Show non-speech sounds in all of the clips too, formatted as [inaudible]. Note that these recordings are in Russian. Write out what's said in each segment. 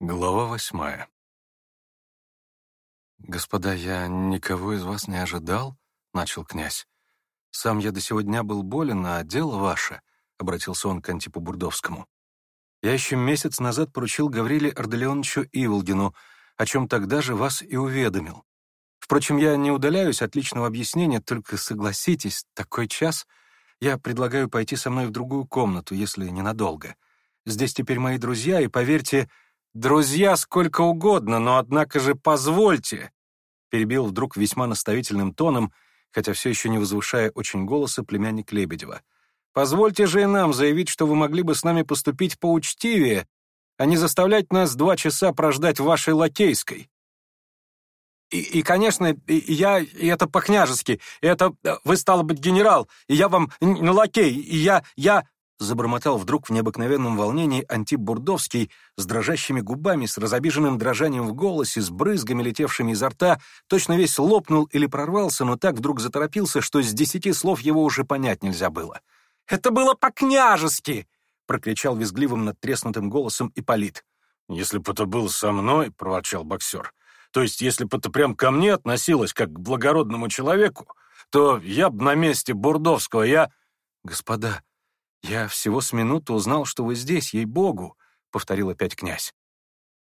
Глава восьмая. «Господа, я никого из вас не ожидал», — начал князь. «Сам я до сего дня был болен, а дело ваше», — обратился он к Антипу Бурдовскому. «Я еще месяц назад поручил Гавриле Арделеоновичу Иволгину, о чем тогда же вас и уведомил. Впрочем, я не удаляюсь от личного объяснения, только согласитесь, такой час я предлагаю пойти со мной в другую комнату, если ненадолго. Здесь теперь мои друзья, и, поверьте, — «Друзья, сколько угодно, но однако же позвольте!» Перебил вдруг весьма наставительным тоном, хотя все еще не возвышая очень голоса племянник Лебедева. «Позвольте же и нам заявить, что вы могли бы с нами поступить поучтивее, а не заставлять нас два часа прождать в вашей лакейской!» И, и, конечно, я и это по-княжески. Это э, вы, стало быть, генерал, и я вам лакей, и я, я...» забормотал вдруг в необыкновенном волнении Антип Бурдовский с дрожащими губами, с разобиженным дрожанием в голосе, с брызгами, летевшими изо рта, точно весь лопнул или прорвался, но так вдруг заторопился, что с десяти слов его уже понять нельзя было. «Это было по-княжески!» — прокричал визгливым надтреснутым голосом Ипполит. «Если бы это было со мной», — проворчал боксер, «то есть если бы это прям ко мне относилось, как к благородному человеку, то я б на месте Бурдовского, я...» «Господа», «Я всего с минуту узнал, что вы здесь, ей-богу», — повторил опять князь.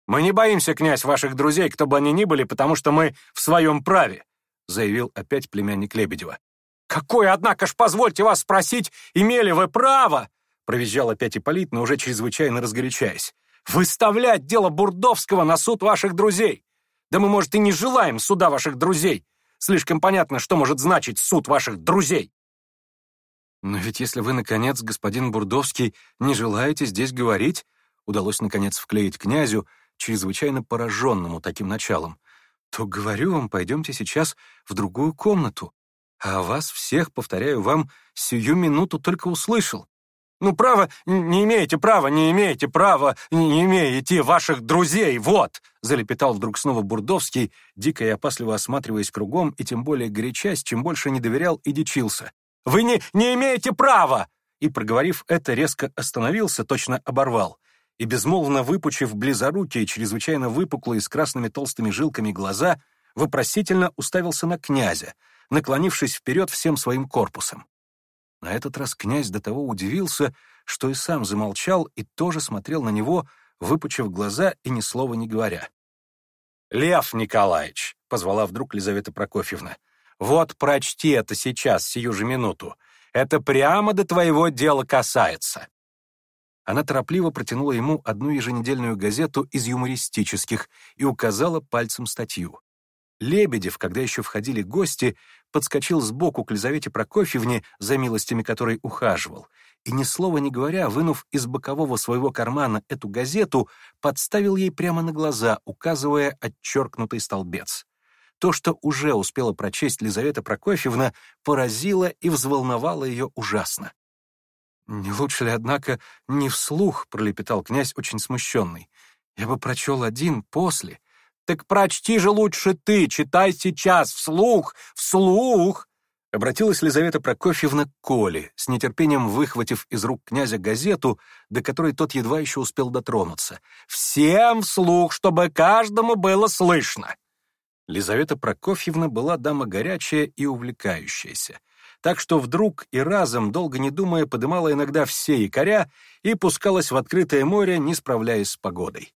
«Мы не боимся, князь, ваших друзей, кто бы они ни были, потому что мы в своем праве», — заявил опять племянник Лебедева. «Какое, однако ж, позвольте вас спросить, имели вы право?» — провизжал опять Ипполит, но уже чрезвычайно разгорячаясь. «Выставлять дело Бурдовского на суд ваших друзей! Да мы, может, и не желаем суда ваших друзей! Слишком понятно, что может значить суд ваших друзей!» «Но ведь если вы, наконец, господин Бурдовский, не желаете здесь говорить...» Удалось, наконец, вклеить князю, чрезвычайно пораженному таким началом. «То, говорю вам, пойдемте сейчас в другую комнату. А вас всех, повторяю вам, сию минуту только услышал. Ну, право, не имеете права, не имеете права, не имеете ваших друзей, вот!» Залепетал вдруг снова Бурдовский, дико и опасливо осматриваясь кругом, и тем более горячась, чем больше не доверял и дичился. Вы не, не имеете права!» И, проговорив это, резко остановился, точно оборвал. И, безмолвно выпучив близорукие, чрезвычайно выпуклые, с красными толстыми жилками глаза, вопросительно уставился на князя, наклонившись вперед всем своим корпусом. На этот раз князь до того удивился, что и сам замолчал и тоже смотрел на него, выпучив глаза и ни слова не говоря. «Лев Николаевич!» — позвала вдруг Лизавета Прокофьевна — вот прочти это сейчас, сию же минуту. Это прямо до твоего дела касается». Она торопливо протянула ему одну еженедельную газету из юмористических и указала пальцем статью. Лебедев, когда еще входили гости, подскочил сбоку к Лизавете Прокофьевне, за милостями которой ухаживал, и, ни слова не говоря, вынув из бокового своего кармана эту газету, подставил ей прямо на глаза, указывая отчеркнутый столбец. То, что уже успела прочесть Лизавета Прокофьевна, поразило и взволновало ее ужасно. «Не лучше ли, однако, не вслух?» — пролепетал князь, очень смущенный. «Я бы прочел один после». «Так прочти же лучше ты, читай сейчас, вслух, вслух!» Обратилась Лизавета Прокофьевна к Коле, с нетерпением выхватив из рук князя газету, до которой тот едва еще успел дотронуться. «Всем вслух, чтобы каждому было слышно!» Лизавета Прокофьевна была дама горячая и увлекающаяся, так что вдруг и разом, долго не думая, подымала иногда все якоря и пускалась в открытое море, не справляясь с погодой.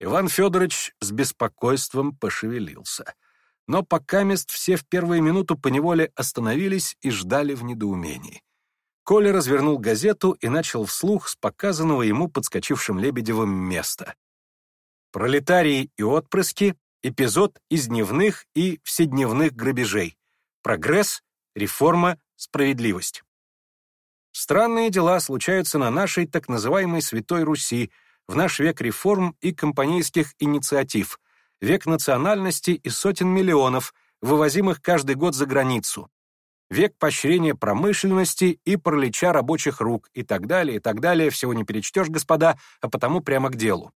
Иван Федорович с беспокойством пошевелился. Но пока мест все в первую минуту поневоле остановились и ждали в недоумении. Коля развернул газету и начал вслух с показанного ему подскочившим Лебедевым места. Пролетарии и отпрыски эпизод из дневных и вседневных грабежей, прогресс, реформа, справедливость. Странные дела случаются на нашей так называемой Святой Руси, в наш век реформ и компанейских инициатив, век национальности и сотен миллионов, вывозимых каждый год за границу, век поощрения промышленности и паралича рабочих рук и так далее, и так далее, всего не перечтешь, господа, а потому прямо к делу.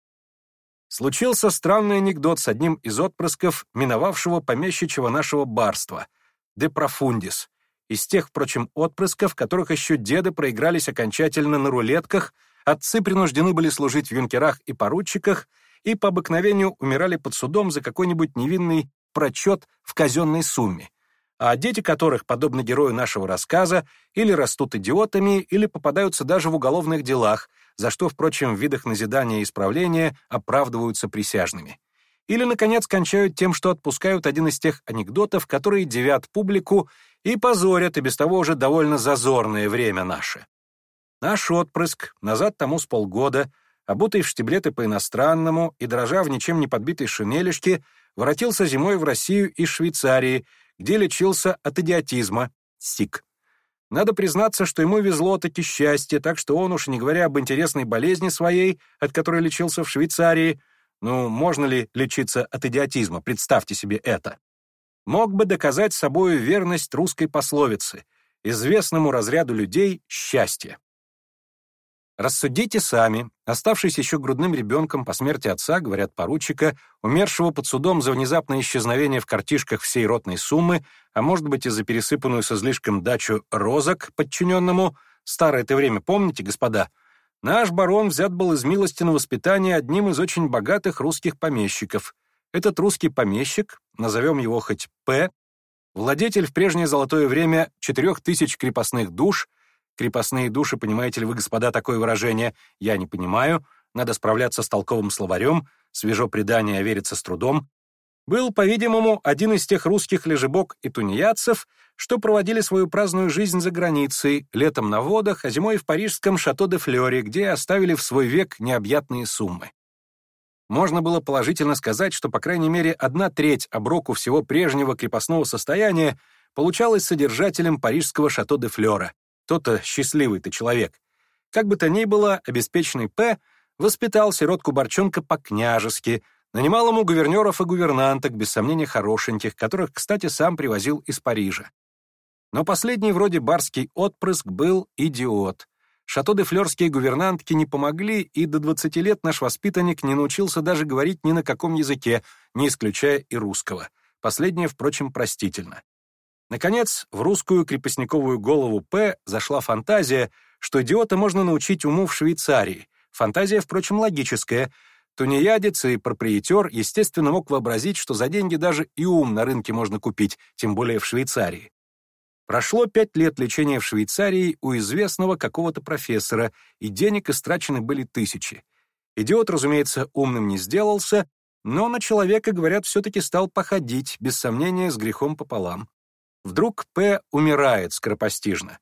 Случился странный анекдот с одним из отпрысков миновавшего помещичьего нашего барства, де профундис, из тех, впрочем, отпрысков, которых еще деды проигрались окончательно на рулетках, отцы принуждены были служить в юнкерах и поручиках и по обыкновению умирали под судом за какой-нибудь невинный прочет в казенной сумме — а дети которых, подобно герою нашего рассказа, или растут идиотами, или попадаются даже в уголовных делах, за что, впрочем, в видах назидания и исправления оправдываются присяжными. Или, наконец, кончают тем, что отпускают один из тех анекдотов, которые девят публику и позорят и без того уже довольно зазорное время наше. Наш отпрыск, назад тому с полгода, обутый в штиблеты по-иностранному и дрожа в ничем не подбитой шинелишке, воротился зимой в Россию из Швейцарии, где лечился от идиотизма, СИК. Надо признаться, что ему везло таки счастье, так что он, уж не говоря об интересной болезни своей, от которой лечился в Швейцарии, ну, можно ли лечиться от идиотизма, представьте себе это, мог бы доказать собою верность русской пословицы, известному разряду людей счастье. «Рассудите сами». Оставшись еще грудным ребенком по смерти отца, говорят поручика, умершего под судом за внезапное исчезновение в картишках всей ротной суммы, а может быть и за пересыпанную со излишком дачу розок подчиненному, старое это время помните, господа, наш барон взят был из милости на воспитание одним из очень богатых русских помещиков. Этот русский помещик, назовем его хоть П, владетель в прежнее золотое время четырех тысяч крепостных душ — крепостные души, понимаете ли вы, господа, такое выражение? Я не понимаю. Надо справляться с толковым словарем. Свежо предание верится с трудом. Был, по-видимому, один из тех русских лежебок и тунеядцев, что проводили свою праздную жизнь за границей, летом на водах, а зимой в парижском Шато-де-Флёре, где оставили в свой век необъятные суммы. Можно было положительно сказать, что, по крайней мере, одна треть оброку всего прежнего крепостного состояния получалась содержателем парижского Шато-де-Флёра, кто-то счастливый ты человек. Как бы то ни было, обеспеченный П воспитал сиротку Борчонка по-княжески, нанимал ему гувернеров и гувернанток, без сомнения хорошеньких, которых, кстати, сам привозил из Парижа. Но последний вроде барский отпрыск был идиот. Шато де флёрские гувернантки не помогли, и до 20 лет наш воспитанник не научился даже говорить ни на каком языке, не исключая и русского. Последнее, впрочем, простительно. Наконец, в русскую крепостниковую голову П зашла фантазия, что идиота можно научить уму в Швейцарии. Фантазия, впрочем, логическая. Тунеядец и проприетер, естественно, мог вообразить, что за деньги даже и ум на рынке можно купить, тем более в Швейцарии. Прошло пять лет лечения в Швейцарии у известного какого-то профессора, и денег истрачены были тысячи. Идиот, разумеется, умным не сделался, но на человека, говорят, все-таки стал походить, без сомнения, с грехом пополам. Вдруг П умирает скоропостижно.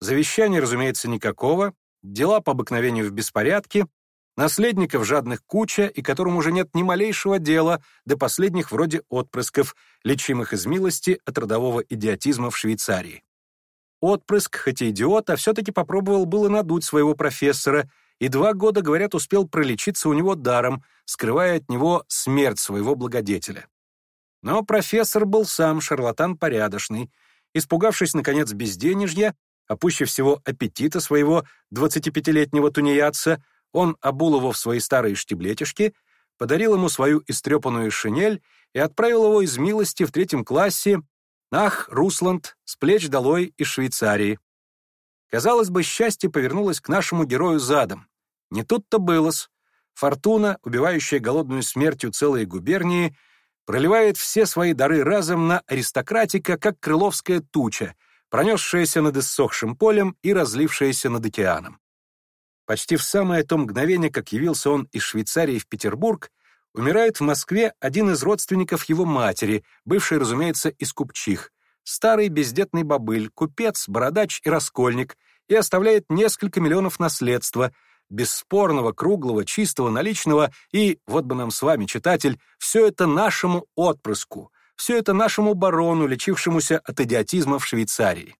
Завещания, разумеется, никакого, дела по обыкновению в беспорядке, наследников жадных куча и которым уже нет ни малейшего дела до последних вроде отпрысков, лечимых из милости от родового идиотизма в Швейцарии. Отпрыск, хоть и идиот, а все-таки попробовал было надуть своего профессора и два года, говорят, успел пролечиться у него даром, скрывая от него смерть своего благодетеля. Но профессор был сам шарлатан порядочный. Испугавшись, наконец, безденежья, а всего аппетита своего 25-летнего тунеядца, он обул его в свои старые штиблетишки, подарил ему свою истрепанную шинель и отправил его из милости в третьем классе Нах, Русланд, с плеч долой из Швейцарии. Казалось бы, счастье повернулось к нашему герою задом. Не тут-то было -с. Фортуна, убивающая голодную смертью целые губернии, проливает все свои дары разом на аристократика, как крыловская туча, пронесшаяся над иссохшим полем и разлившаяся над океаном. Почти в самое то мгновение, как явился он из Швейцарии в Петербург, умирает в Москве один из родственников его матери, бывший, разумеется, из купчих, старый бездетный бобыль, купец, бородач и раскольник, и оставляет несколько миллионов наследства — бесспорного, круглого, чистого, наличного, и, вот бы нам с вами, читатель, все это нашему отпрыску, все это нашему барону, лечившемуся от идиотизма в Швейцарии.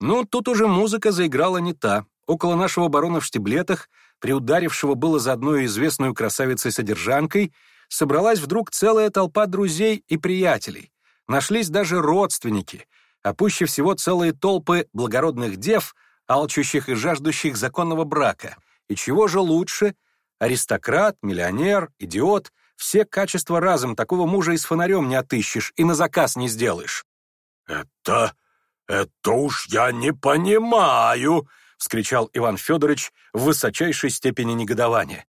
Но тут уже музыка заиграла не та. Около нашего барона в штиблетах, приударившего было за одной известную красавицей-содержанкой, собралась вдруг целая толпа друзей и приятелей. Нашлись даже родственники, а пуще всего целые толпы благородных дев — алчущих и жаждущих законного брака. И чего же лучше? Аристократ, миллионер, идиот — все качества разом такого мужа и с фонарем не отыщешь и на заказ не сделаешь. «Это... это уж я не понимаю!» — вскричал Иван Федорович в высочайшей степени негодования.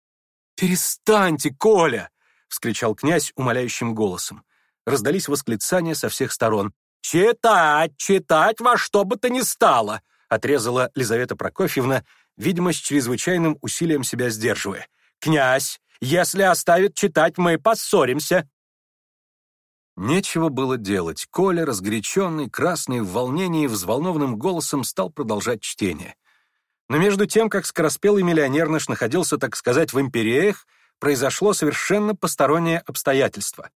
«Перестаньте, Коля!» — вскричал князь умоляющим голосом. Раздались восклицания со всех сторон. «Читать, читать во что бы то ни стало! отрезала Лизавета Прокофьевна, видимо, с чрезвычайным усилием себя сдерживая. «Князь, если оставит читать, мы поссоримся!» Нечего было делать. Коля, разгоряченный, красный, в волнении, взволнованным голосом стал продолжать чтение. Но между тем, как скороспелый миллионер наш находился, так сказать, в империях, произошло совершенно постороннее обстоятельство.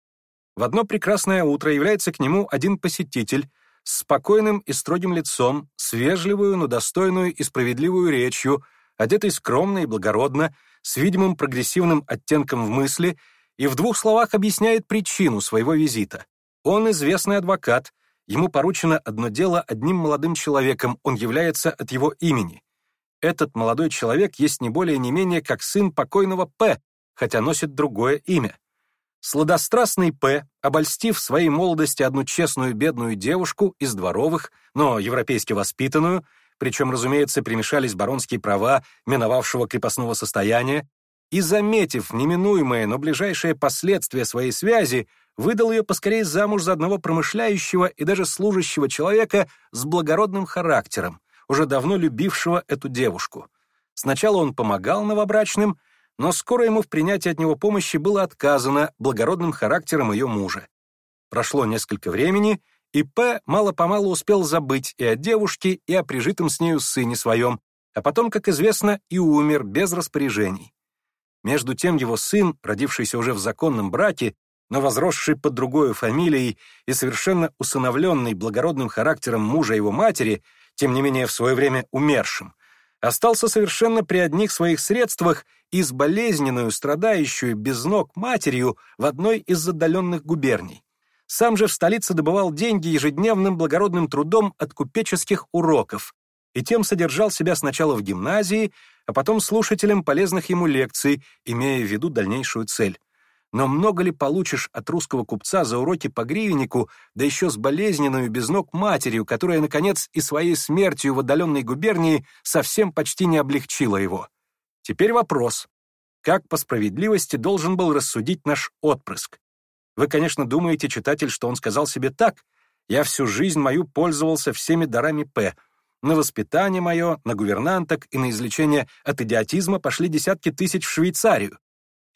В одно прекрасное утро является к нему один посетитель, с спокойным и строгим лицом, с вежливую, но достойную и справедливую речью, одетый скромно и благородно, с видимым прогрессивным оттенком в мысли и в двух словах объясняет причину своего визита. Он известный адвокат, ему поручено одно дело одним молодым человеком, он является от его имени. Этот молодой человек есть не более не менее как сын покойного П, хотя носит другое имя. Сладострастный П, обольстив своей молодости одну честную бедную девушку из дворовых, но европейски воспитанную, причем, разумеется, примешались баронские права миновавшего крепостного состояния, и, заметив неминуемое, но ближайшее последствие своей связи, выдал ее поскорее замуж за одного промышляющего и даже служащего человека с благородным характером, уже давно любившего эту девушку. Сначала он помогал новобрачным, но скоро ему в принятии от него помощи было отказано благородным характером ее мужа. Прошло несколько времени, и П. мало-помалу успел забыть и о девушке, и о прижитом с нею сыне своем, а потом, как известно, и умер без распоряжений. Между тем его сын, родившийся уже в законном браке, но возросший под другой фамилией и совершенно усыновленный благородным характером мужа его матери, тем не менее в свое время умершим, остался совершенно при одних своих средствах и с болезненную, страдающую без ног матерью в одной из отдаленных губерний. Сам же в столице добывал деньги ежедневным благородным трудом от купеческих уроков и тем содержал себя сначала в гимназии, а потом слушателем полезных ему лекций, имея в виду дальнейшую цель. Но много ли получишь от русского купца за уроки по гривеннику, да еще с болезненную без ног матерью, которая, наконец, и своей смертью в отдаленной губернии совсем почти не облегчила его? Теперь вопрос. Как по справедливости должен был рассудить наш отпрыск? Вы, конечно, думаете, читатель, что он сказал себе так. Я всю жизнь мою пользовался всеми дарами П. На воспитание мое, на гувернанток и на излечение от идиотизма пошли десятки тысяч в Швейцарию.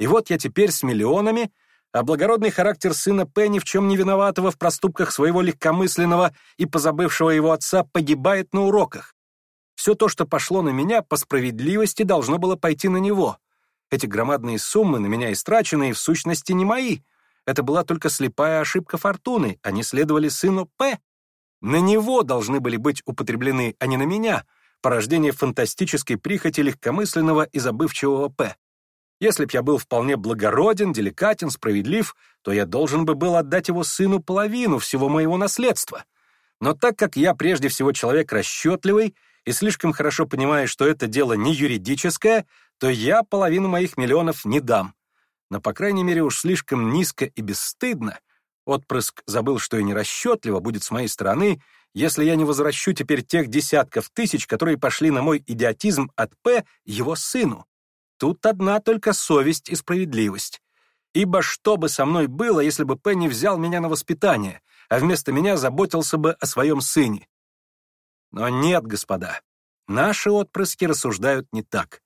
И вот я теперь с миллионами, а благородный характер сына Пенни в чем не виноватого в проступках своего легкомысленного и позабывшего его отца погибает на уроках. Все то, что пошло на меня, по справедливости должно было пойти на него. Эти громадные суммы, на меня истрачены и в сущности не мои. Это была только слепая ошибка фортуны, они следовали сыну П. На него должны были быть употреблены, а не на меня, порождение фантастической прихоти легкомысленного и забывчивого П. Если б я был вполне благороден, деликатен, справедлив, то я должен бы был отдать его сыну половину всего моего наследства. Но так как я прежде всего человек расчетливый и слишком хорошо понимаю, что это дело не юридическое, то я половину моих миллионов не дам. Но, по крайней мере, уж слишком низко и бесстыдно. Отпрыск забыл, что и нерасчетливо будет с моей стороны, если я не возвращу теперь тех десятков тысяч, которые пошли на мой идиотизм от П его сыну. Тут одна только совесть и справедливость. Ибо что бы со мной было, если бы Пенни взял меня на воспитание, а вместо меня заботился бы о своем сыне? Но нет, господа, наши отпрыски рассуждают не так.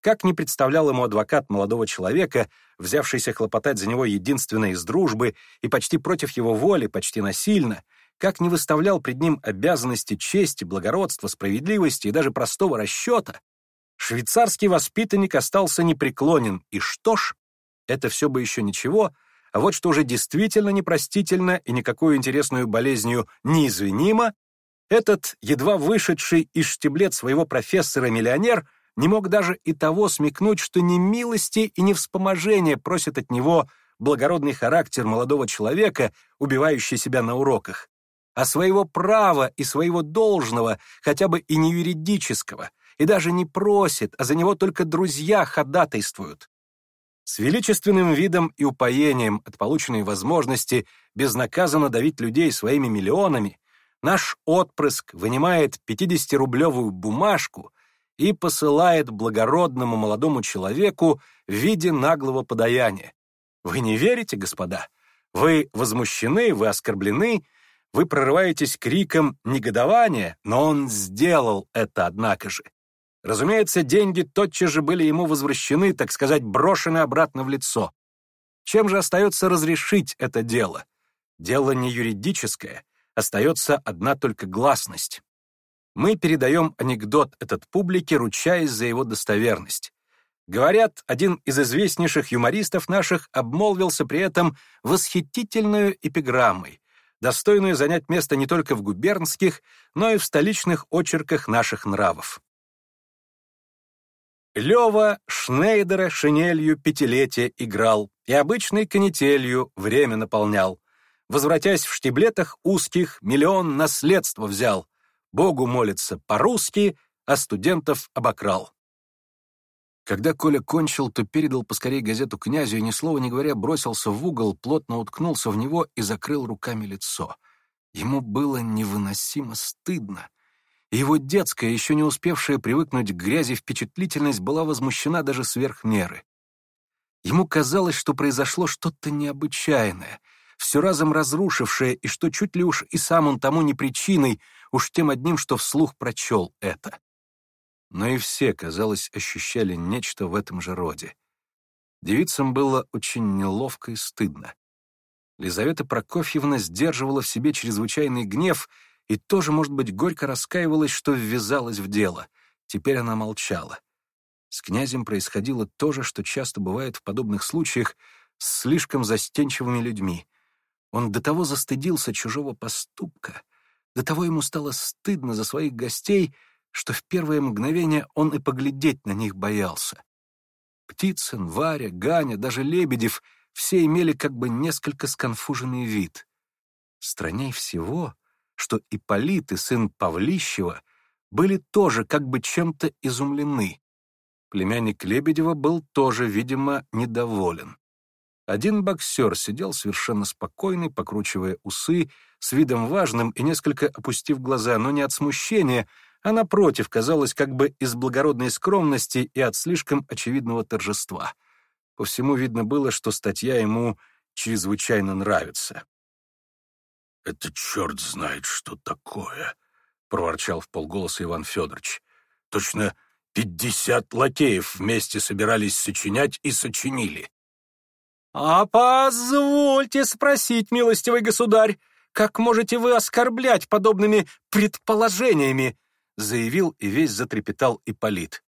Как не представлял ему адвокат молодого человека, взявшийся хлопотать за него единственной из дружбы и почти против его воли, почти насильно, как не выставлял пред ним обязанности чести, благородства, справедливости и даже простого расчета, Швейцарский воспитанник остался непреклонен, и что ж, это все бы еще ничего, а вот что уже действительно непростительно и никакую интересную болезнью неизвинимо, этот, едва вышедший из штиблет своего профессора-миллионер, не мог даже и того смекнуть, что ни милости и ни вспоможения просит от него благородный характер молодого человека, убивающий себя на уроках, а своего права и своего должного, хотя бы и не юридического, и даже не просит, а за него только друзья ходатайствуют. С величественным видом и упоением от полученной возможности безнаказанно давить людей своими миллионами, наш отпрыск вынимает 50-рублевую бумажку и посылает благородному молодому человеку в виде наглого подаяния. Вы не верите, господа? Вы возмущены, вы оскорблены, вы прорываетесь криком негодования, но он сделал это, однако же. Разумеется, деньги тотчас же были ему возвращены, так сказать, брошены обратно в лицо. Чем же остается разрешить это дело? Дело не юридическое, остается одна только гласность. Мы передаем анекдот этот публике, ручаясь за его достоверность. Говорят, один из известнейших юмористов наших обмолвился при этом восхитительную эпиграммой, достойную занять место не только в губернских, но и в столичных очерках наших нравов. Лёва Шнейдера шинелью пятилетия играл и обычной канителью время наполнял. Возвратясь в штиблетах узких, миллион наследства взял. Богу молится по-русски, а студентов обокрал. Когда Коля кончил, то передал поскорее газету князю и, ни слова не говоря, бросился в угол, плотно уткнулся в него и закрыл руками лицо. Ему было невыносимо стыдно. Его детская, еще не успевшая привыкнуть к грязи впечатлительность, была возмущена даже сверх меры. Ему казалось, что произошло что-то необычайное, все разом разрушившее, и что чуть ли уж и сам он тому не причиной, уж тем одним, что вслух прочел это. Но и все, казалось, ощущали нечто в этом же роде. Девицам было очень неловко и стыдно. Лизавета Прокофьевна сдерживала в себе чрезвычайный гнев и тоже, может быть, горько раскаивалась, что ввязалась в дело. Теперь она молчала. С князем происходило то же, что часто бывает в подобных случаях с слишком застенчивыми людьми. Он до того застыдился чужого поступка, до того ему стало стыдно за своих гостей, что в первое мгновение он и поглядеть на них боялся. Птицын, Варя, Ганя, даже Лебедев — все имели как бы несколько сконфуженный вид. Странней всего — что Ипполит и сын Павлищева были тоже как бы чем-то изумлены. Племянник Лебедева был тоже, видимо, недоволен. Один боксер сидел совершенно спокойный, покручивая усы, с видом важным и несколько опустив глаза, но не от смущения, а напротив, казалось, как бы из благородной скромности и от слишком очевидного торжества. По всему видно было, что статья ему чрезвычайно нравится. «Это черт знает, что такое!» — проворчал в полголоса Иван Федорович. «Точно пятьдесят лакеев вместе собирались сочинять и сочинили». «А позвольте спросить, милостивый государь, как можете вы оскорблять подобными предположениями?» — заявил и весь затрепетал Ипполит.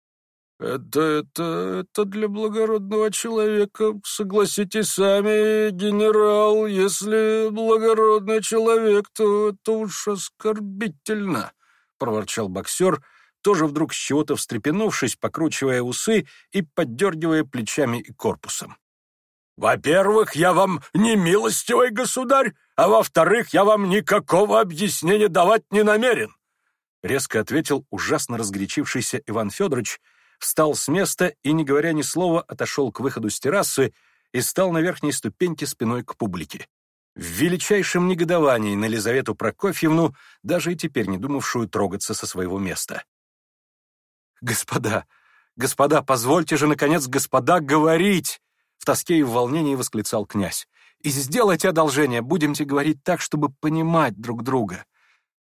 Это, это, это для благородного человека, согласитесь сами, генерал, если благородный человек, то это уж оскорбительно, — проворчал боксер, тоже вдруг с чего-то встрепенувшись, покручивая усы и поддергивая плечами и корпусом. «Во-первых, я вам не милостивый государь, а во-вторых, я вам никакого объяснения давать не намерен», — резко ответил ужасно разгорячившийся Иван Федорович, — встал с места и, не говоря ни слова, отошел к выходу с террасы и стал на верхней ступеньке спиной к публике. В величайшем негодовании на Лизавету Прокофьевну, даже и теперь не думавшую трогаться со своего места. «Господа, господа, позвольте же, наконец, господа, говорить!» В тоске и в волнении восклицал князь. «И сделайте одолжение, будемте говорить так, чтобы понимать друг друга.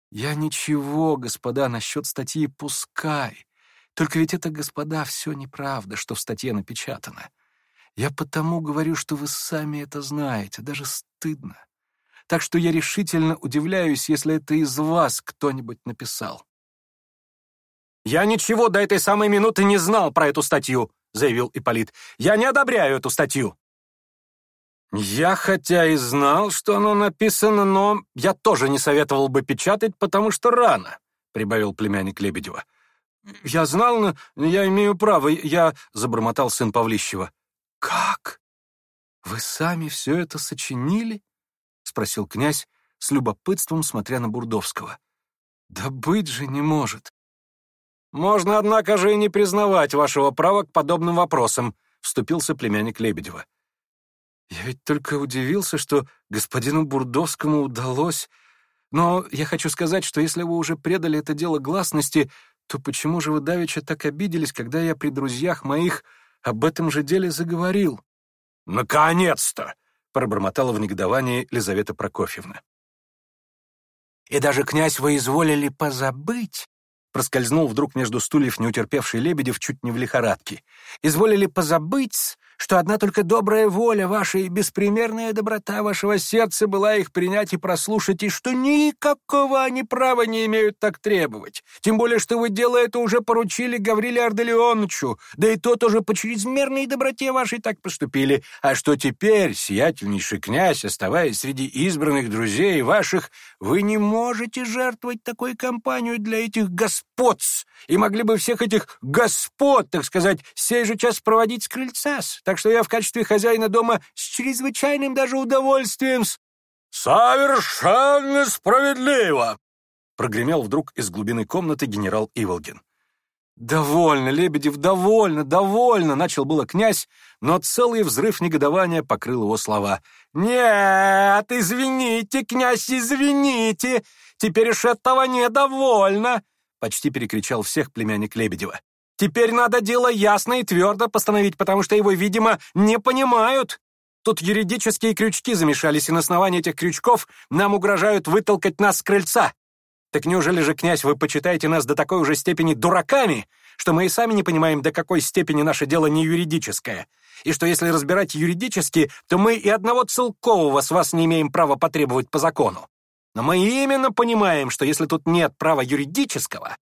Я ничего, господа, насчет статьи «Пускай». Только ведь это, господа, все неправда, что в статье напечатано. Я потому говорю, что вы сами это знаете, даже стыдно. Так что я решительно удивляюсь, если это из вас кто-нибудь написал. «Я ничего до этой самой минуты не знал про эту статью», — заявил Ипполит. «Я не одобряю эту статью». «Я хотя и знал, что оно написано, но я тоже не советовал бы печатать, потому что рано», — прибавил племянник Лебедева. «Я знал, но я имею право, я...» — забормотал сын Павлищева. «Как? Вы сами все это сочинили?» — спросил князь с любопытством, смотря на Бурдовского. «Да быть же не может!» «Можно, однако же, и не признавать вашего права к подобным вопросам», — вступился племянник Лебедева. «Я ведь только удивился, что господину Бурдовскому удалось...» Но я хочу сказать, что если вы уже предали это дело гласности, то почему же вы давеча так обиделись, когда я при друзьях моих об этом же деле заговорил?» «Наконец-то!» — пробормотала в негодовании Лизавета Прокофьевна. «И даже князь вы изволили позабыть?» проскользнул вдруг между стульев неутерпевший Лебедев чуть не в лихорадке. «Изволили позабыть, что одна только добрая воля ваша и беспримерная доброта вашего сердца была их принять и прослушать, и что никакого они права не имеют так требовать. Тем более, что вы дело это уже поручили Гавриле Арделеоновичу, да и тот уже по чрезмерной доброте вашей так поступили. А что теперь, сиятельнейший князь, оставаясь среди избранных друзей ваших, вы не можете жертвовать такой компанию для этих господц, и могли бы всех этих господ, так сказать, сей же час проводить с крыльца так что я в качестве хозяина дома с чрезвычайным даже удовольствием с... «Совершенно справедливо!» прогремел вдруг из глубины комнаты генерал Иволгин. «Довольно, Лебедев, довольно, довольно!» начал было князь, но целый взрыв негодования покрыл его слова. «Нет, извините, князь, извините! Теперь уж этого недовольно!» почти перекричал всех племянник Лебедева. Теперь надо дело ясно и твердо постановить, потому что его, видимо, не понимают. Тут юридические крючки замешались, и на основании этих крючков нам угрожают вытолкать нас с крыльца. Так неужели же, князь, вы почитаете нас до такой уже степени дураками, что мы и сами не понимаем, до какой степени наше дело не юридическое? И что если разбирать юридически, то мы и одного целкового с вас не имеем права потребовать по закону. Но мы именно понимаем, что если тут нет права юридического,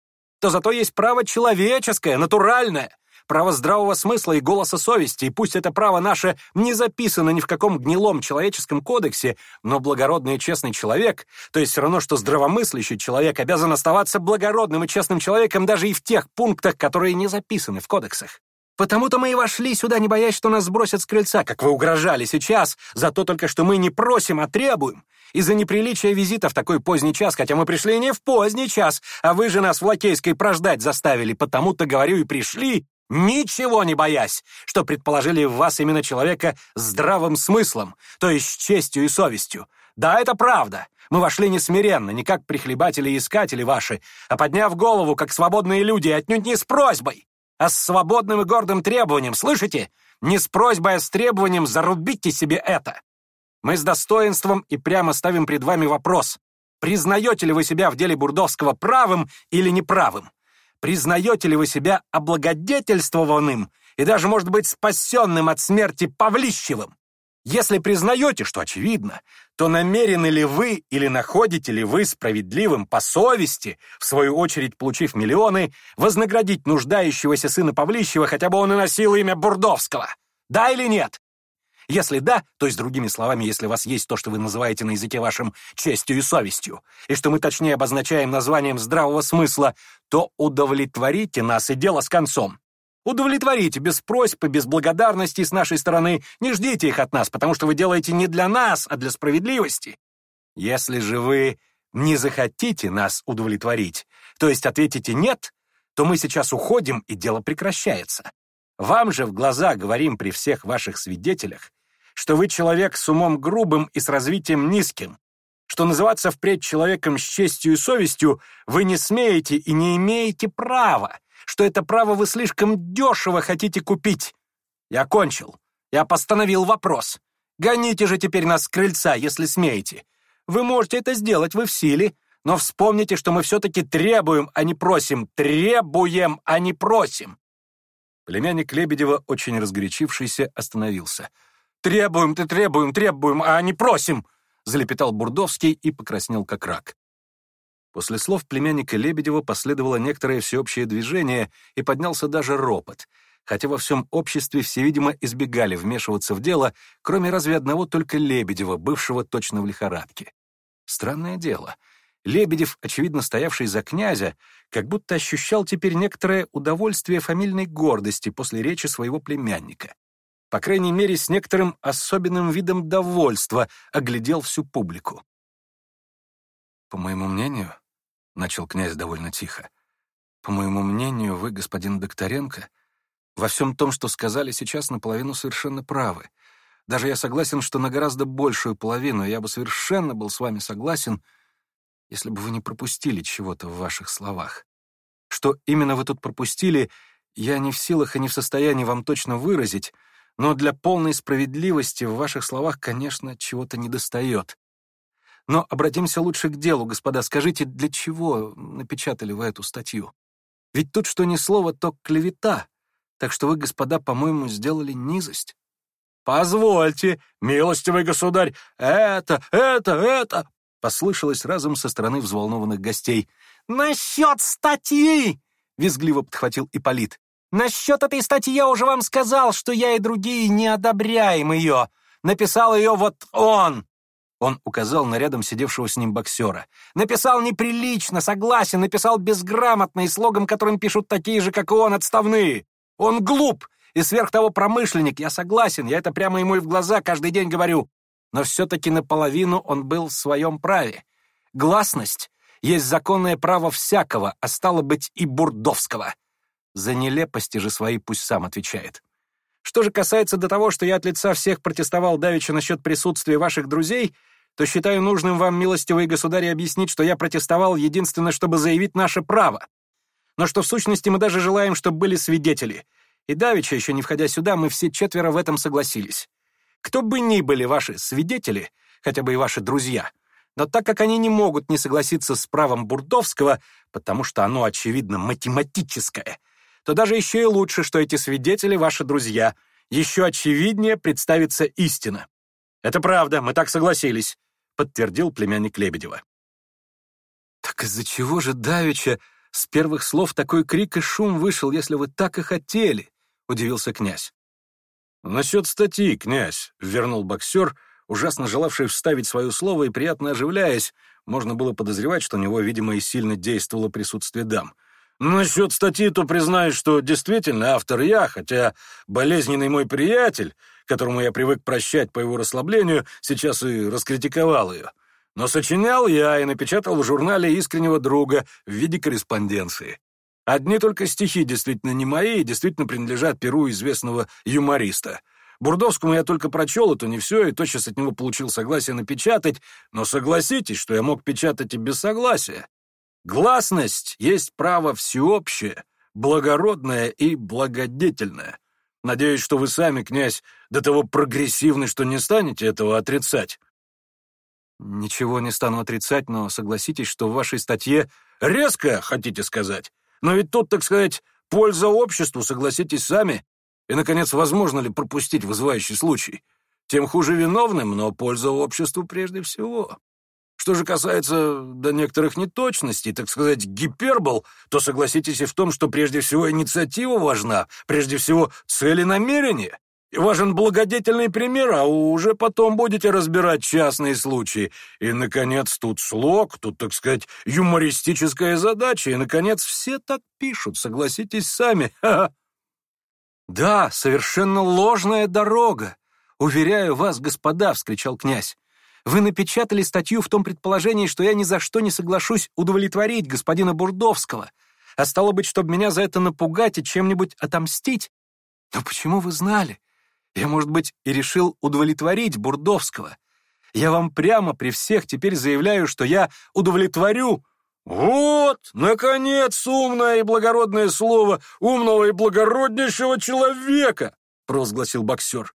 но зато есть право человеческое, натуральное, право здравого смысла и голоса совести, и пусть это право наше не записано ни в каком гнилом человеческом кодексе, но благородный и честный человек, то есть все равно, что здравомыслящий человек обязан оставаться благородным и честным человеком даже и в тех пунктах, которые не записаны в кодексах. Потому-то мы и вошли сюда, не боясь, что нас сбросят с крыльца, как вы угрожали сейчас, Зато только, что мы не просим, а требуем. Из-за неприличия визита в такой поздний час, хотя мы пришли не в поздний час, а вы же нас в Лакейской прождать заставили, потому-то, говорю, и пришли, ничего не боясь, что предположили в вас именно человека с здравым смыслом, то есть с честью и совестью. Да, это правда. Мы вошли не смиренно, не как прихлебатели и искатели ваши, а подняв голову, как свободные люди, отнюдь не с просьбой, а с свободным и гордым требованием, слышите? Не с просьбой, а с требованием зарубите себе это. Мы с достоинством и прямо ставим пред вами вопрос. Признаете ли вы себя в деле Бурдовского правым или неправым? Признаете ли вы себя облагодетельствованным и даже, может быть, спасенным от смерти Павлищевым? Если признаете, что очевидно, то намерены ли вы или находите ли вы справедливым по совести, в свою очередь получив миллионы, вознаградить нуждающегося сына Павлищева, хотя бы он и носил имя Бурдовского? Да или нет? Если да, то есть другими словами, если у вас есть то, что вы называете на языке вашим честью и совестью, и что мы точнее обозначаем названием здравого смысла, то удовлетворите нас и дело с концом. Удовлетворите без просьб и без благодарности с нашей стороны. Не ждите их от нас, потому что вы делаете не для нас, а для справедливости. Если же вы не захотите нас удовлетворить, то есть ответите «нет», то мы сейчас уходим, и дело прекращается. Вам же в глаза говорим при всех ваших свидетелях, что вы человек с умом грубым и с развитием низким, что называться впредь человеком с честью и совестью вы не смеете и не имеете права, что это право вы слишком дешево хотите купить. Я кончил. Я постановил вопрос. Гоните же теперь нас с крыльца, если смеете. Вы можете это сделать, вы в силе, но вспомните, что мы все-таки требуем, а не просим. Требуем, а не просим. Племянник Лебедева, очень разгорячившийся, остановился. «Требуем, ты требуем, требуем, а не просим!» залепетал Бурдовский и покраснел как рак. После слов племянника Лебедева последовало некоторое всеобщее движение и поднялся даже ропот, хотя во всем обществе все, видимо, избегали вмешиваться в дело, кроме разве одного только Лебедева, бывшего точно в лихорадке. Странное дело — Лебедев, очевидно стоявший за князя, как будто ощущал теперь некоторое удовольствие фамильной гордости после речи своего племянника. По крайней мере, с некоторым особенным видом довольства оглядел всю публику. «По моему мнению», — начал князь довольно тихо, «по моему мнению, вы, господин Докторенко, во всем том, что сказали сейчас, наполовину совершенно правы. Даже я согласен, что на гораздо большую половину я бы совершенно был с вами согласен — если бы вы не пропустили чего-то в ваших словах. Что именно вы тут пропустили, я не в силах и не в состоянии вам точно выразить, но для полной справедливости в ваших словах, конечно, чего-то недостает. Но обратимся лучше к делу, господа. Скажите, для чего напечатали вы эту статью? Ведь тут что ни слово, то клевета. Так что вы, господа, по-моему, сделали низость. «Позвольте, милостивый государь, это, это, это Послышалось разом со стороны взволнованных гостей. «Насчет статьи!» — визгливо подхватил Ипполит. «Насчет этой статьи я уже вам сказал, что я и другие не одобряем ее. Написал ее вот он!» Он указал на рядом сидевшего с ним боксера. «Написал неприлично, согласен, написал безграмотно и слогом, которым пишут такие же, как и он, отставные. Он глуп, и сверх того промышленник, я согласен, я это прямо ему и в глаза каждый день говорю но все-таки наполовину он был в своем праве. Гласность есть законное право всякого, а стало быть и Бурдовского. За нелепости же свои пусть сам отвечает. Что же касается до того, что я от лица всех протестовал давеча насчет присутствия ваших друзей, то считаю нужным вам, милостивые государи, объяснить, что я протестовал единственно, чтобы заявить наше право. Но что в сущности мы даже желаем, чтобы были свидетели. И давеча, еще не входя сюда, мы все четверо в этом согласились. Кто бы ни были ваши свидетели, хотя бы и ваши друзья, но так как они не могут не согласиться с правом Бурдовского, потому что оно, очевидно, математическое, то даже еще и лучше, что эти свидетели ваши друзья. Еще очевиднее представится истина. «Это правда, мы так согласились», — подтвердил племянник Лебедева. «Так из-за чего же Давича с первых слов такой крик и шум вышел, если вы так и хотели?» — удивился князь. «Насчет статьи, князь», — вернул боксер, ужасно желавший вставить свое слово и приятно оживляясь, можно было подозревать, что у него, видимо, и сильно действовало присутствие дам. «Насчет статьи, то признаюсь, что действительно автор я, хотя болезненный мой приятель, которому я привык прощать по его расслаблению, сейчас и раскритиковал ее. Но сочинял я и напечатал в журнале искреннего друга в виде корреспонденции. Одни только стихи действительно не мои и действительно принадлежат перу известного юмориста. Бурдовскому я только прочел это не все, и тотчас от него получил согласие напечатать, но согласитесь, что я мог печатать и без согласия. Гласность есть право всеобщее, благородное и благодетельное. Надеюсь, что вы сами, князь, до того прогрессивны, что не станете этого отрицать. Ничего не стану отрицать, но согласитесь, что в вашей статье резко, хотите сказать, но ведь тут, так сказать, польза обществу, согласитесь сами. И, наконец, возможно ли пропустить вызывающий случай? Тем хуже виновным, но польза обществу прежде всего. Что же касается до некоторых неточностей, так сказать, гипербол, то согласитесь и в том, что прежде всего инициатива важна, прежде всего цели намерения. Важен благодетельный пример, а уже потом будете разбирать частные случаи. И, наконец, тут слог, тут, так сказать, юмористическая задача. И, наконец, все так пишут, согласитесь сами. [laughs] Ха -ха. «Да, совершенно ложная дорога!» «Уверяю вас, господа!» — вскричал князь. «Вы напечатали статью в том предположении, что я ни за что не соглашусь удовлетворить господина Бурдовского. А стало быть, чтобы меня за это напугать и чем-нибудь отомстить. Но почему вы знали? Я, может быть, и решил удовлетворить Бурдовского. Я вам прямо при всех теперь заявляю, что я удовлетворю. Вот, наконец, умное и благородное слово умного и благороднейшего человека, провозгласил боксер.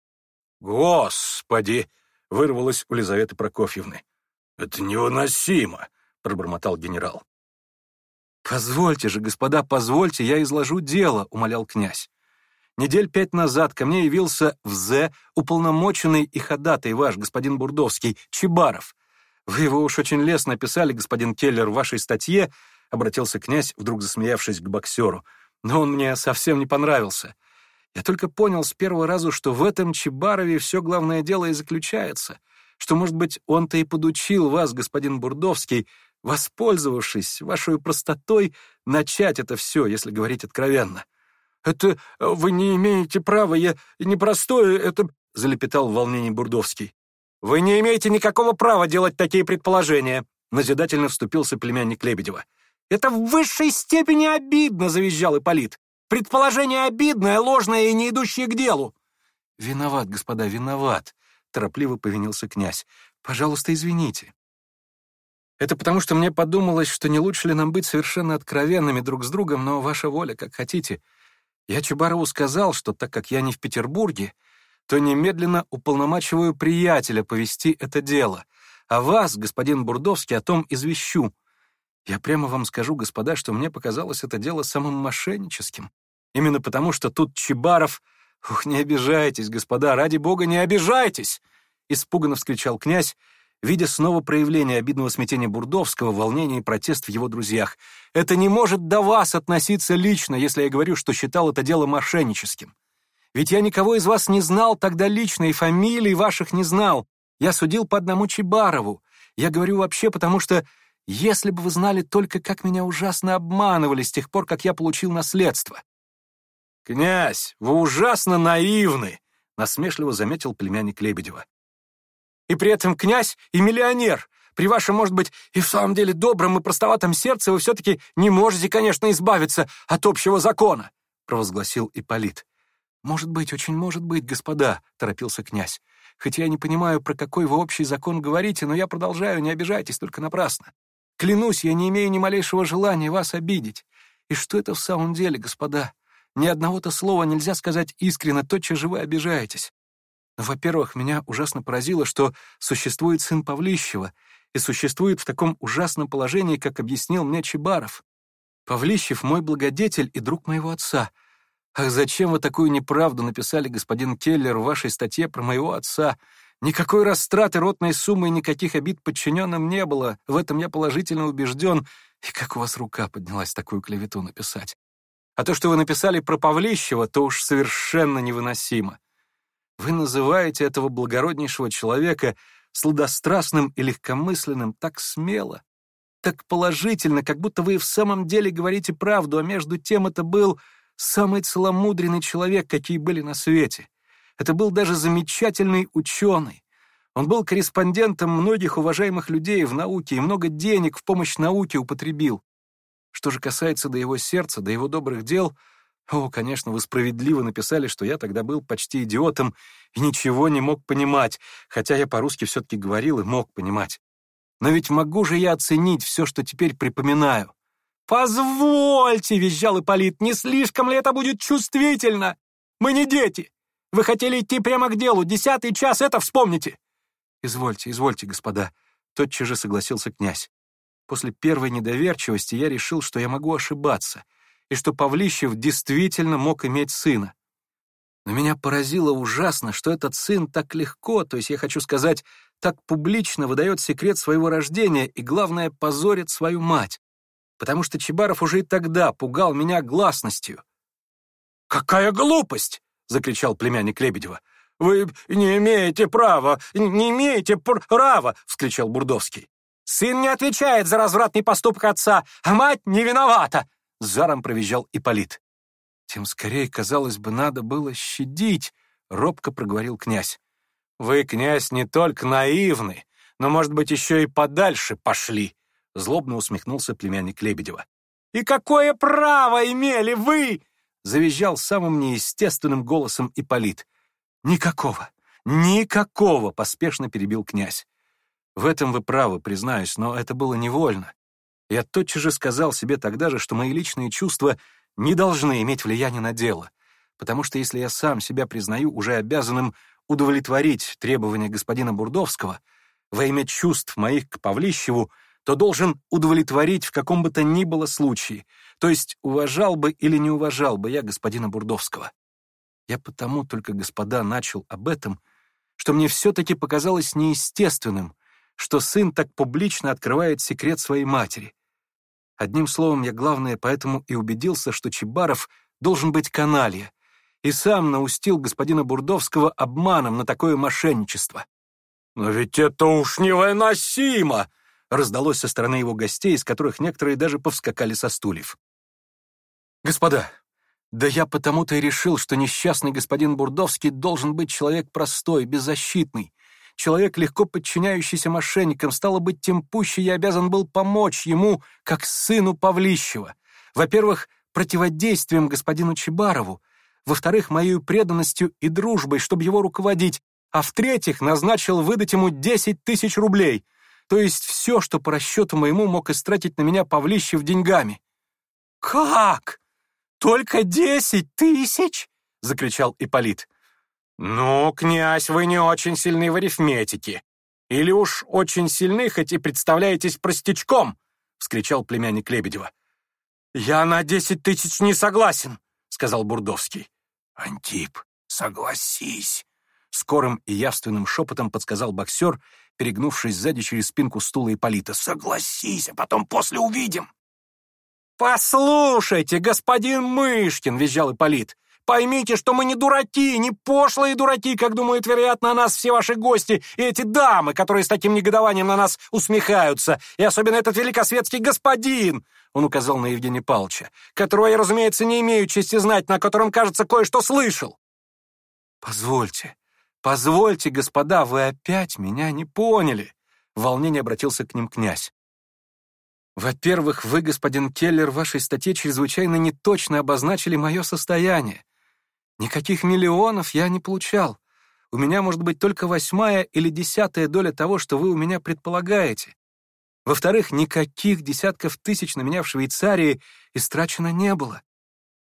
Господи, вырвалось у Лизаветы Прокофьевны. Это невыносимо, пробормотал генерал. «Позвольте же, господа, позвольте, я изложу дело», — умолял князь. Недель пять назад ко мне явился в З уполномоченный и ходатай ваш, господин Бурдовский, Чебаров. Вы его уж очень лестно писали, господин Келлер, в вашей статье, — обратился князь, вдруг засмеявшись к боксеру. Но он мне совсем не понравился. Я только понял с первого раза, что в этом Чебарове все главное дело и заключается, что, может быть, он-то и подучил вас, господин Бурдовский, воспользовавшись вашей простотой, начать это все, если говорить откровенно. — «Это э, вы не имеете права, я непростое, это...» — залепетал в волнении Бурдовский. «Вы не имеете никакого права делать такие предположения», — назидательно вступился племянник Лебедева. «Это в высшей степени обидно», — завизжал и полит. «Предположение обидное, ложное и не идущее к делу». «Виноват, господа, виноват», — торопливо повинился князь. «Пожалуйста, извините». «Это потому, что мне подумалось, что не лучше ли нам быть совершенно откровенными друг с другом, но ваша воля, как хотите», я Чубарову сказал, что так как я не в Петербурге, то немедленно уполномочиваю приятеля повести это дело, а вас, господин Бурдовский, о том извещу. Я прямо вам скажу, господа, что мне показалось это дело самым мошенническим. Именно потому, что тут Чебаров... Ух, не обижайтесь, господа, ради бога, не обижайтесь!» Испуганно вскричал князь видя снова проявление обидного смятения Бурдовского, волнения и протест в его друзьях. «Это не может до вас относиться лично, если я говорю, что считал это дело мошенническим. Ведь я никого из вас не знал тогда лично, и фамилий ваших не знал. Я судил по одному Чебарову. Я говорю вообще, потому что если бы вы знали только, как меня ужасно обманывали с тех пор, как я получил наследство». «Князь, вы ужасно наивны!» — насмешливо заметил племянник Лебедева. И при этом князь и миллионер. При вашем, может быть, и в самом деле добром и простоватом сердце вы все-таки не можете, конечно, избавиться от общего закона», — провозгласил Ипполит. «Может быть, очень может быть, господа», — торопился князь. «Хоть я не понимаю, про какой вы общий закон говорите, но я продолжаю, не обижайтесь, только напрасно. Клянусь, я не имею ни малейшего желания вас обидеть. И что это в самом деле, господа? Ни одного-то слова нельзя сказать искренно, тотчас же вы обижаетесь. Во-первых, меня ужасно поразило, что существует сын Павлищева, и существует в таком ужасном положении, как объяснил мне Чебаров. Павлищев — мой благодетель и друг моего отца. Ах, зачем вы такую неправду написали, господин Келлер, в вашей статье про моего отца? Никакой растраты ротной суммы и никаких обид подчиненным не было. В этом я положительно убежден. И как у вас рука поднялась такую клевету написать? А то, что вы написали про Павлищева, то уж совершенно невыносимо. Вы называете этого благороднейшего человека сладострастным и легкомысленным так смело, так положительно, как будто вы в самом деле говорите правду, а между тем это был самый целомудренный человек, какие были на свете. Это был даже замечательный ученый. Он был корреспондентом многих уважаемых людей в науке и много денег в помощь науке употребил. Что же касается до его сердца, до его добрых дел — о, конечно, вы справедливо написали, что я тогда был почти идиотом и ничего не мог понимать, хотя я по-русски все-таки говорил и мог понимать. Но ведь могу же я оценить все, что теперь припоминаю. «Позвольте!» — визжал Ипполит. «Не слишком ли это будет чувствительно? Мы не дети! Вы хотели идти прямо к делу. Десятый час — это вспомните!» «Извольте, извольте, господа!» — тотчас же согласился князь. После первой недоверчивости я решил, что я могу ошибаться — и что Павлищев действительно мог иметь сына. Но меня поразило ужасно, что этот сын так легко, то есть я хочу сказать, так публично выдает секрет своего рождения и, главное, позорит свою мать, потому что Чебаров уже и тогда пугал меня гласностью. «Какая глупость!» — закричал племянник Лебедева. «Вы не имеете права, не имеете права!» — вскричал Бурдовский. «Сын не отвечает за развратный поступок отца, а мать не виновата!» — Заром жаром провизжал Ипполит. Тем скорее, казалось бы, надо было щадить, — робко проговорил князь. «Вы, князь, не только наивны, но, может быть, еще и подальше пошли», — злобно усмехнулся племянник Лебедева. «И какое право имели вы?» — завизжал самым неестественным голосом Ипполит. «Никакого, никакого!» — поспешно перебил князь. «В этом вы правы, признаюсь, но это было невольно. Я тотчас же сказал себе тогда же, что мои личные чувства не должны иметь влияния на дело, потому что если я сам себя признаю уже обязанным удовлетворить требования господина Бурдовского во имя чувств моих к Павлищеву, то должен удовлетворить в каком бы то ни было случае, то есть уважал бы или не уважал бы я господина Бурдовского. Я потому только, господа, начал об этом, что мне все-таки показалось неестественным, что сын так публично открывает секрет своей матери, Одним словом, я главное поэтому и убедился, что Чебаров должен быть каналья, и сам наустил господина Бурдовского обманом на такое мошенничество. «Но ведь это уж невыносимо!» раздалось со стороны его гостей, из которых некоторые даже повскакали со стульев. «Господа, да я потому-то и решил, что несчастный господин Бурдовский должен быть человек простой, беззащитный, Человек легко подчиняющийся мошенникам, стало быть, тем пуще я обязан был помочь ему, как сыну Павлищева. Во-первых, противодействием господину Чебарову, во-вторых, моей преданностью и дружбой, чтобы его руководить, а в-третьих, назначил выдать ему 10 тысяч рублей, то есть все, что по расчету моему мог истратить на меня Павлищев деньгами. «Как? Только десять тысяч?» — закричал Ипполит. «Ну, князь, вы не очень сильны в арифметике. Или уж очень сильны, хоть и представляетесь простячком!» — вскричал племянник Лебедева. «Я на десять тысяч не согласен!» — сказал Бурдовский. «Антип, согласись!» Скорым и явственным шепотом подсказал боксер, перегнувшись сзади через спинку стула Ипполита. «Согласись, а потом после увидим!» «Послушайте, господин Мышкин!» — визжал Ипполит. Поймите, что мы не дураки, не пошлые дураки, как думают, вероятно, о нас все ваши гости и эти дамы, которые с таким негодованием на нас усмехаются, и особенно этот великосветский господин, он указал на Евгения Павловича, которого я, разумеется, не имею чести знать, на котором, кажется, кое-что слышал. Позвольте, позвольте, господа, вы опять меня не поняли, в волнении обратился к ним князь. Во-первых, вы, господин Келлер, в вашей статье чрезвычайно неточно обозначили мое состояние. Никаких миллионов я не получал. У меня может быть только восьмая или десятая доля того, что вы у меня предполагаете. Во-вторых, никаких десятков тысяч на меня в Швейцарии истрачено не было.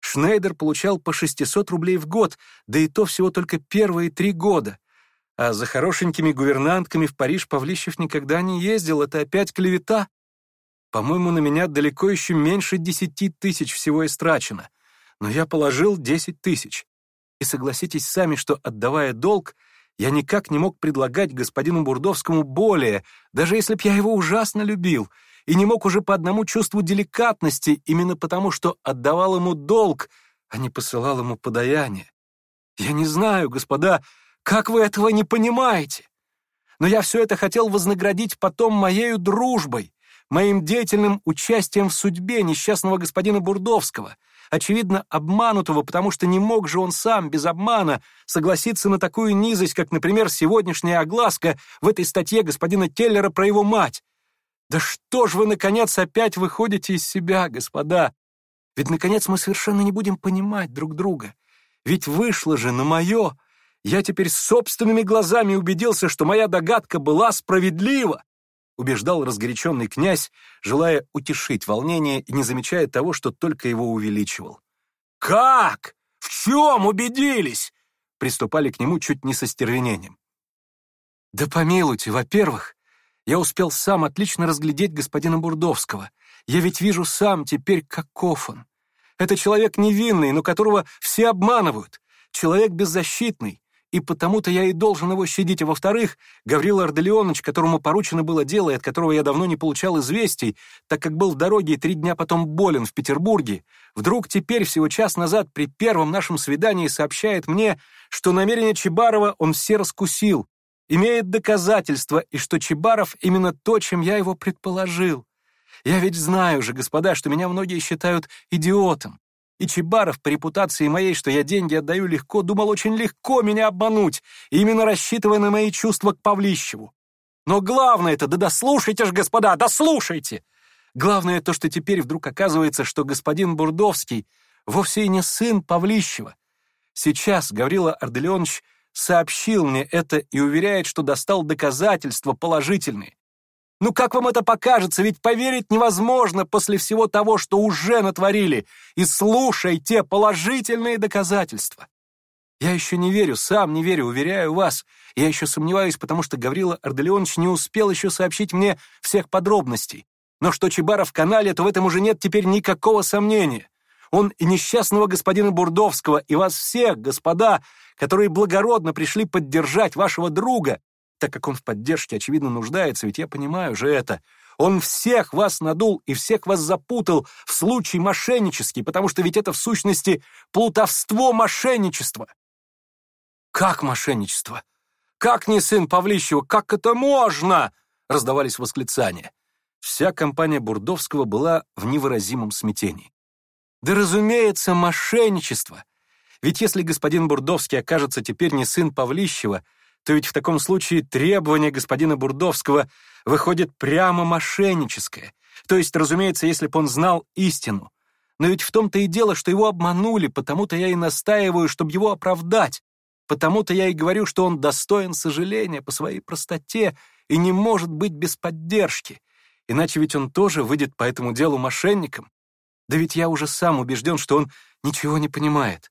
Шнейдер получал по 600 рублей в год, да и то всего только первые три года. А за хорошенькими гувернантками в Париж Павлищев никогда не ездил, это опять клевета. По-моему, на меня далеко еще меньше 10 тысяч всего истрачено. Но я положил 10 тысяч и согласитесь сами, что, отдавая долг, я никак не мог предлагать господину Бурдовскому более, даже если б я его ужасно любил, и не мог уже по одному чувству деликатности, именно потому, что отдавал ему долг, а не посылал ему подаяние. Я не знаю, господа, как вы этого не понимаете? Но я все это хотел вознаградить потом моею дружбой, моим деятельным участием в судьбе несчастного господина Бурдовского — очевидно, обманутого, потому что не мог же он сам, без обмана, согласиться на такую низость, как, например, сегодняшняя огласка в этой статье господина Теллера про его мать. Да что ж вы, наконец, опять выходите из себя, господа? Ведь, наконец, мы совершенно не будем понимать друг друга. Ведь вышло же на мое. Я теперь собственными глазами убедился, что моя догадка была справедлива убеждал разгоряченный князь, желая утешить волнение и не замечая того, что только его увеличивал. «Как? В чем убедились?» приступали к нему чуть не со стервенением. «Да помилуйте, во-первых, я успел сам отлично разглядеть господина Бурдовского. Я ведь вижу сам теперь, каков он. Это человек невинный, но которого все обманывают. Человек беззащитный, и потому-то я и должен его щадить. А во-вторых, Гаврил Арделеонович, которому поручено было дело, и от которого я давно не получал известий, так как был в дороге и три дня потом болен в Петербурге, вдруг теперь, всего час назад, при первом нашем свидании сообщает мне, что намерение Чебарова он все раскусил, имеет доказательства, и что Чебаров именно то, чем я его предположил. Я ведь знаю же, господа, что меня многие считают идиотом. И Чебаров по репутации моей, что я деньги отдаю легко, думал очень легко меня обмануть, именно рассчитывая на мои чувства к Павлищеву. Но главное это, да дослушайте ж, господа, дослушайте! Главное то, что теперь вдруг оказывается, что господин Бурдовский вовсе и не сын Павлищева. Сейчас Гаврила Арделеонович сообщил мне это и уверяет, что достал доказательства положительные. Ну как вам это покажется? Ведь поверить невозможно после всего того, что уже натворили. И слушай те положительные доказательства. Я еще не верю, сам не верю, уверяю вас. Я еще сомневаюсь, потому что Гаврила Арделеонович не успел еще сообщить мне всех подробностей. Но что Чебара в канале, то в этом уже нет теперь никакого сомнения. Он и несчастного господина Бурдовского, и вас всех, господа, которые благородно пришли поддержать вашего друга, так как он в поддержке, очевидно, нуждается, ведь я понимаю же это. Он всех вас надул и всех вас запутал в случае мошеннический, потому что ведь это в сущности плутовство мошенничества. Как мошенничество? Как не сын Павлищева? Как это можно? Раздавались восклицания. Вся компания Бурдовского была в невыразимом смятении. Да разумеется, мошенничество. Ведь если господин Бурдовский окажется теперь не сын Павлищева, то ведь в таком случае требование господина Бурдовского выходит прямо мошенническое. То есть, разумеется, если бы он знал истину. Но ведь в том-то и дело, что его обманули, потому-то я и настаиваю, чтобы его оправдать. Потому-то я и говорю, что он достоин сожаления по своей простоте и не может быть без поддержки. Иначе ведь он тоже выйдет по этому делу мошенником. Да ведь я уже сам убежден, что он ничего не понимает.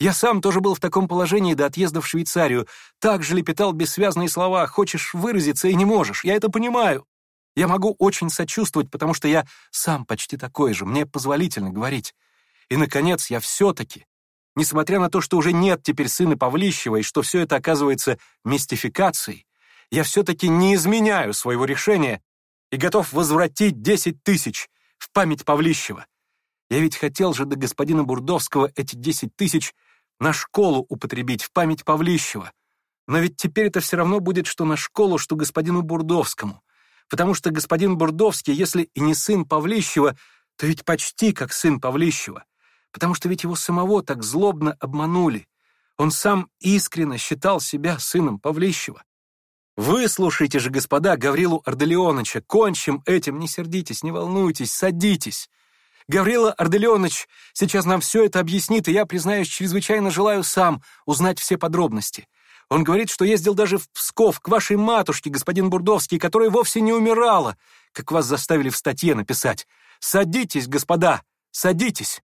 Я сам тоже был в таком положении до отъезда в Швейцарию. Так же лепетал бессвязные слова «хочешь выразиться и не можешь». Я это понимаю. Я могу очень сочувствовать, потому что я сам почти такой же. Мне позволительно говорить. И, наконец, я все-таки, несмотря на то, что уже нет теперь сына Павлищева и что все это оказывается мистификацией, я все-таки не изменяю своего решения и готов возвратить 10 тысяч в память Павлищева. Я ведь хотел же до господина Бурдовского эти 10 тысяч на школу употребить в память Павлищева. Но ведь теперь это все равно будет, что на школу, что господину Бурдовскому. Потому что господин Бурдовский, если и не сын Павлищева, то ведь почти как сын Павлищева. Потому что ведь его самого так злобно обманули. Он сам искренне считал себя сыном Павлищева. «Выслушайте же, господа, Гаврилу Арделеоновича, кончим этим, не сердитесь, не волнуйтесь, садитесь. Гаврила Арделеоныч сейчас нам все это объяснит, и я, признаюсь, чрезвычайно желаю сам узнать все подробности. Он говорит, что ездил даже в Псков к вашей матушке, господин Бурдовский, которая вовсе не умирала, как вас заставили в статье написать. Садитесь, господа, садитесь!»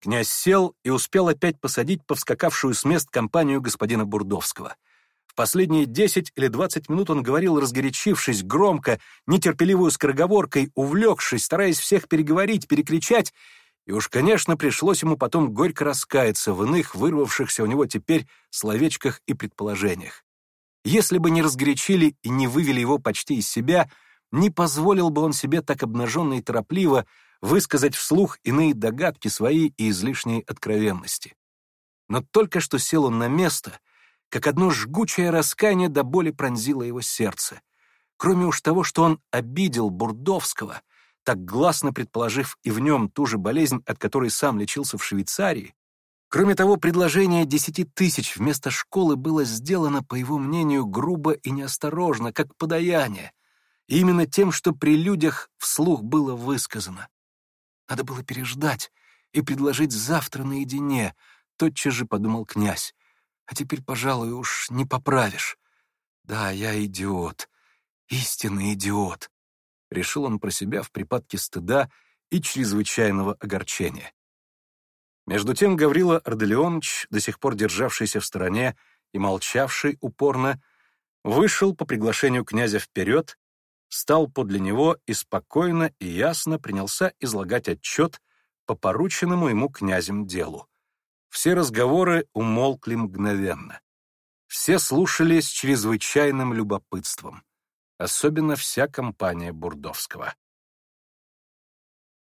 Князь сел и успел опять посадить повскакавшую с мест компанию господина Бурдовского — в последние 10 или 20 минут он говорил, разгорячившись, громко, нетерпеливую скороговоркой, увлекшись, стараясь всех переговорить, перекричать, и уж, конечно, пришлось ему потом горько раскаяться в иных вырвавшихся у него теперь словечках и предположениях. Если бы не разгорячили и не вывели его почти из себя, не позволил бы он себе так обнаженно и торопливо высказать вслух иные догадки свои и излишней откровенности. Но только что сел он на место, как одно жгучее раскаяние до боли пронзило его сердце. Кроме уж того, что он обидел Бурдовского, так гласно предположив и в нем ту же болезнь, от которой сам лечился в Швейцарии, Кроме того, предложение десяти тысяч вместо школы было сделано, по его мнению, грубо и неосторожно, как подаяние, именно тем, что при людях вслух было высказано. Надо было переждать и предложить завтра наедине, тотчас же подумал князь. А теперь, пожалуй, уж не поправишь. Да, я идиот. Истинный идиот. Решил он про себя в припадке стыда и чрезвычайного огорчения. Между тем Гаврила Арделеонович, до сих пор державшийся в стороне и молчавший упорно, вышел по приглашению князя вперед, стал подле него и спокойно и ясно принялся излагать отчет по порученному ему князем делу. Все разговоры умолкли мгновенно. Все слушались с чрезвычайным любопытством, особенно вся компания Бурдовского.